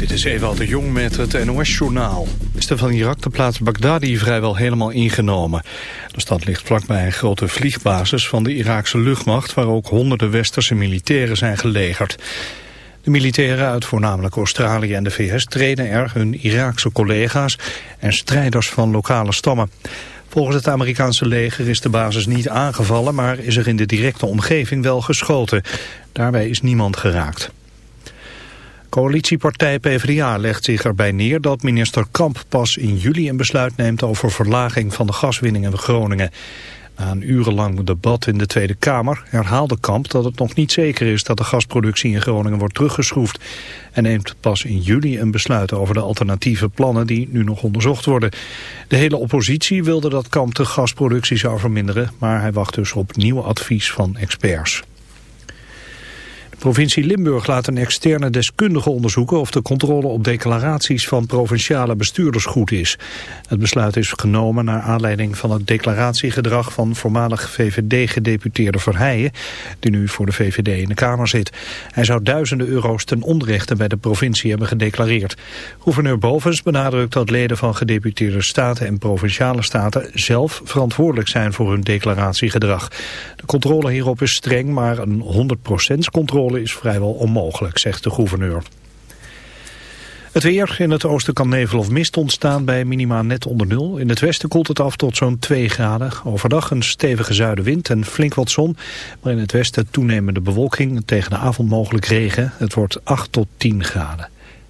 Dit is Ewald de Jong met het NOS-journaal. De van Irak de plaats Baghdadi vrijwel helemaal ingenomen. De stad ligt vlakbij een grote vliegbasis van de Iraakse luchtmacht... waar ook honderden westerse militairen zijn gelegerd. De militairen uit voornamelijk Australië en de VS trainen er hun Iraakse collega's... en strijders van lokale stammen. Volgens het Amerikaanse leger is de basis niet aangevallen... maar is er in de directe omgeving wel geschoten. Daarbij is niemand geraakt. Coalitiepartij PvdA legt zich erbij neer dat minister Kamp pas in juli een besluit neemt over verlaging van de gaswinning in Groningen. Na een urenlang debat in de Tweede Kamer herhaalde Kamp dat het nog niet zeker is dat de gasproductie in Groningen wordt teruggeschroefd. En neemt pas in juli een besluit over de alternatieve plannen die nu nog onderzocht worden. De hele oppositie wilde dat Kamp de gasproductie zou verminderen, maar hij wacht dus op nieuw advies van experts provincie Limburg laat een externe deskundige onderzoeken of de controle op declaraties van provinciale bestuurders goed is. Het besluit is genomen naar aanleiding van het declaratiegedrag van voormalig VVD-gedeputeerde Verheijen, die nu voor de VVD in de Kamer zit. Hij zou duizenden euro's ten onrechte bij de provincie hebben gedeclareerd. Gouverneur Bovens benadrukt dat leden van gedeputeerde staten en provinciale staten zelf verantwoordelijk zijn voor hun declaratiegedrag. De controle hierop is streng, maar een 100% is vrijwel onmogelijk, zegt de gouverneur. Het weer. In het oosten kan nevel of mist ontstaan bij minima net onder nul. In het westen koelt het af tot zo'n 2 graden. Overdag een stevige zuidenwind en flink wat zon. Maar in het westen toenemende bewolking. Tegen de avond mogelijk regen. Het wordt 8 tot 10 graden.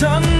done.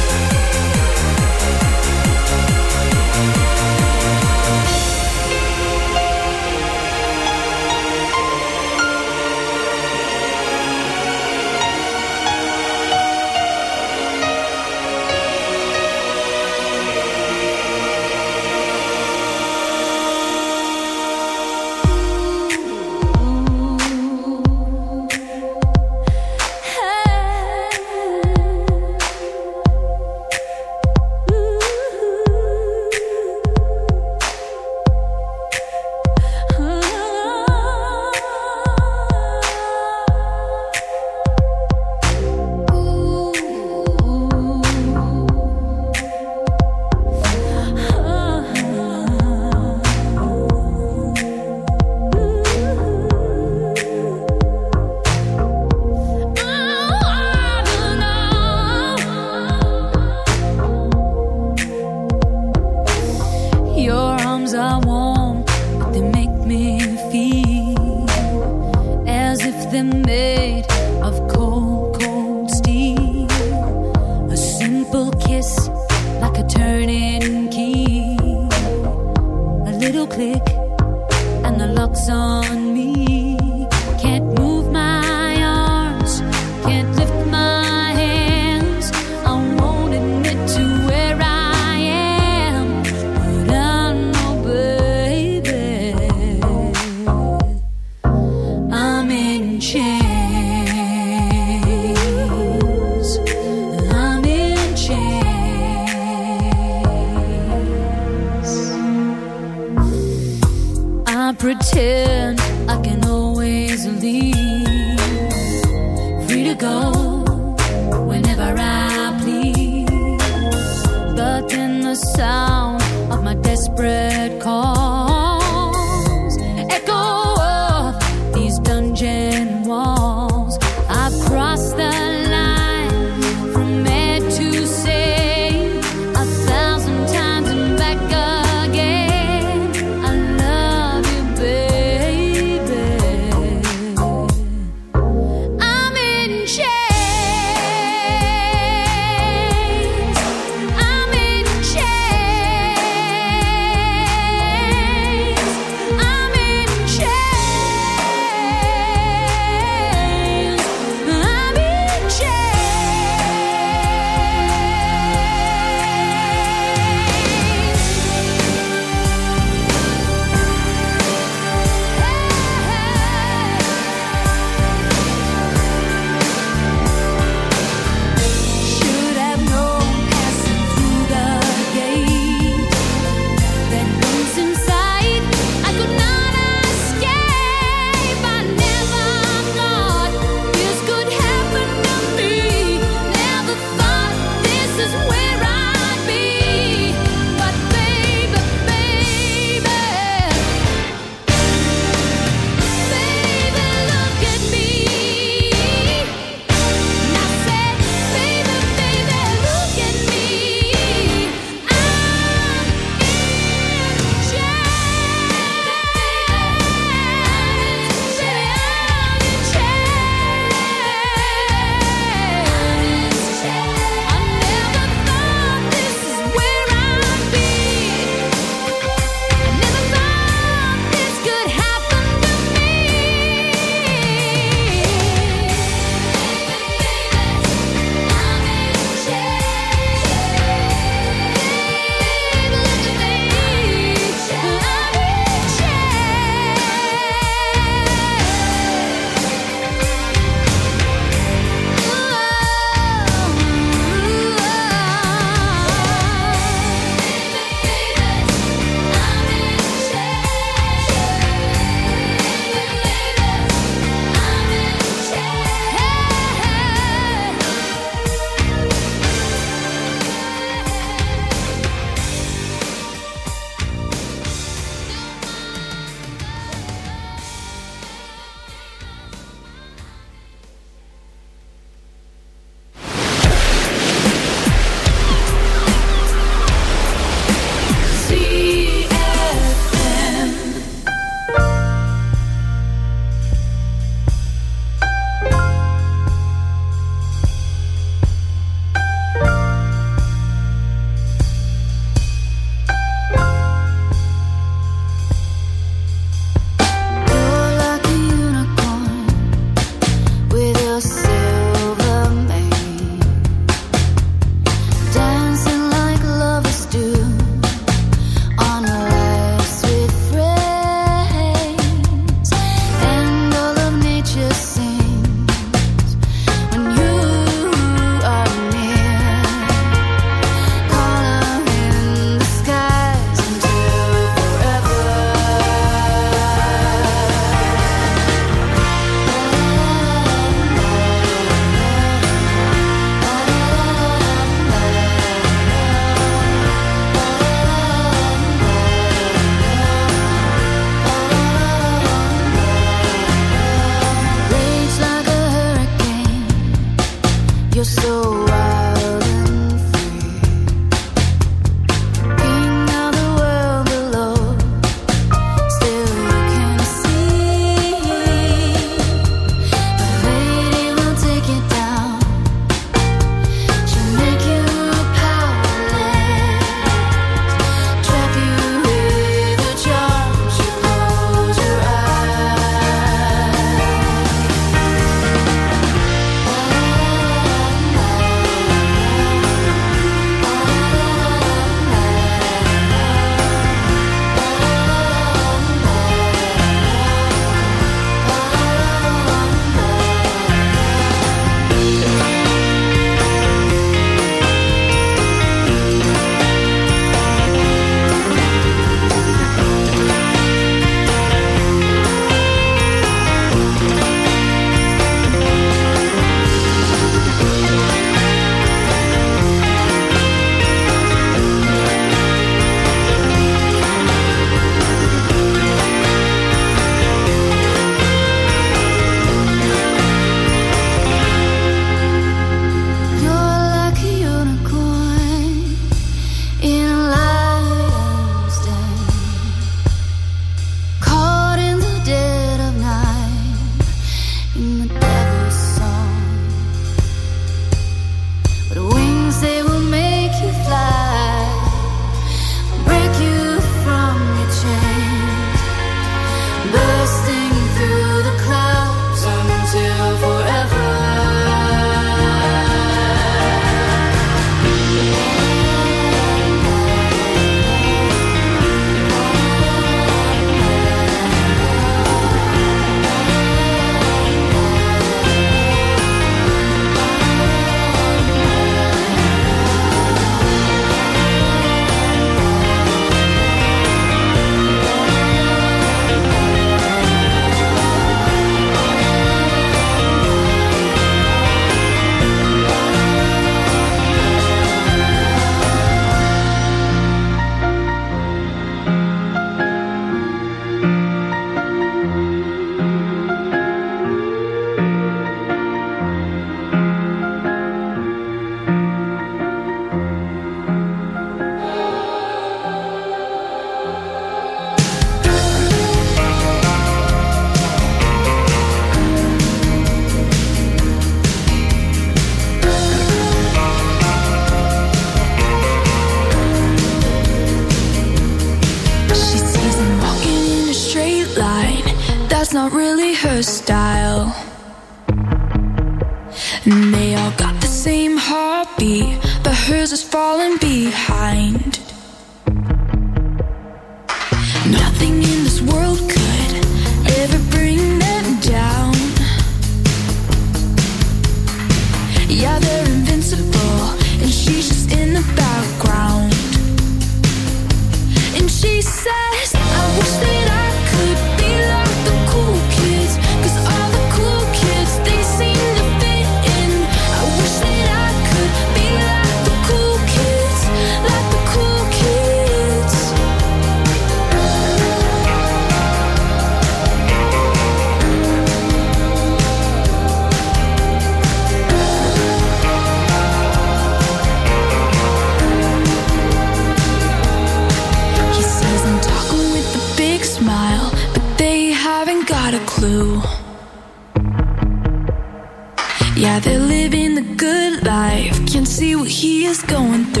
is going through.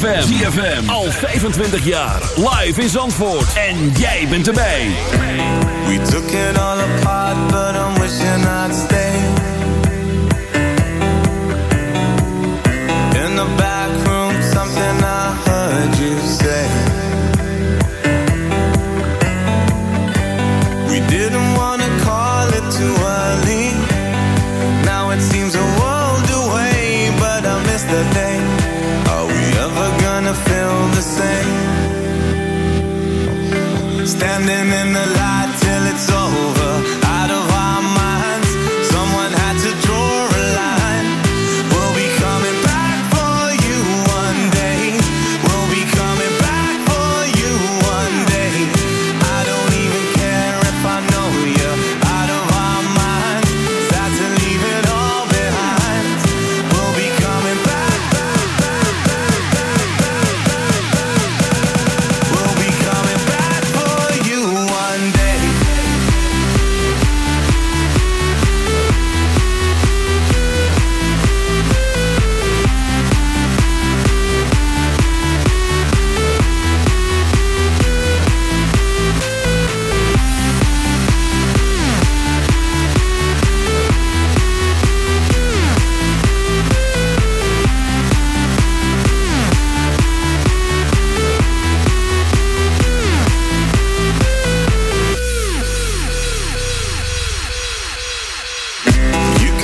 ZFM. Al 25 jaar. Live in Zandvoort. En jij bent erbij. We took it all apart, but I'm wishing I'd stay.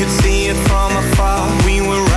could see it from afar. We were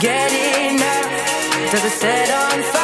get enough? Does it set on fire?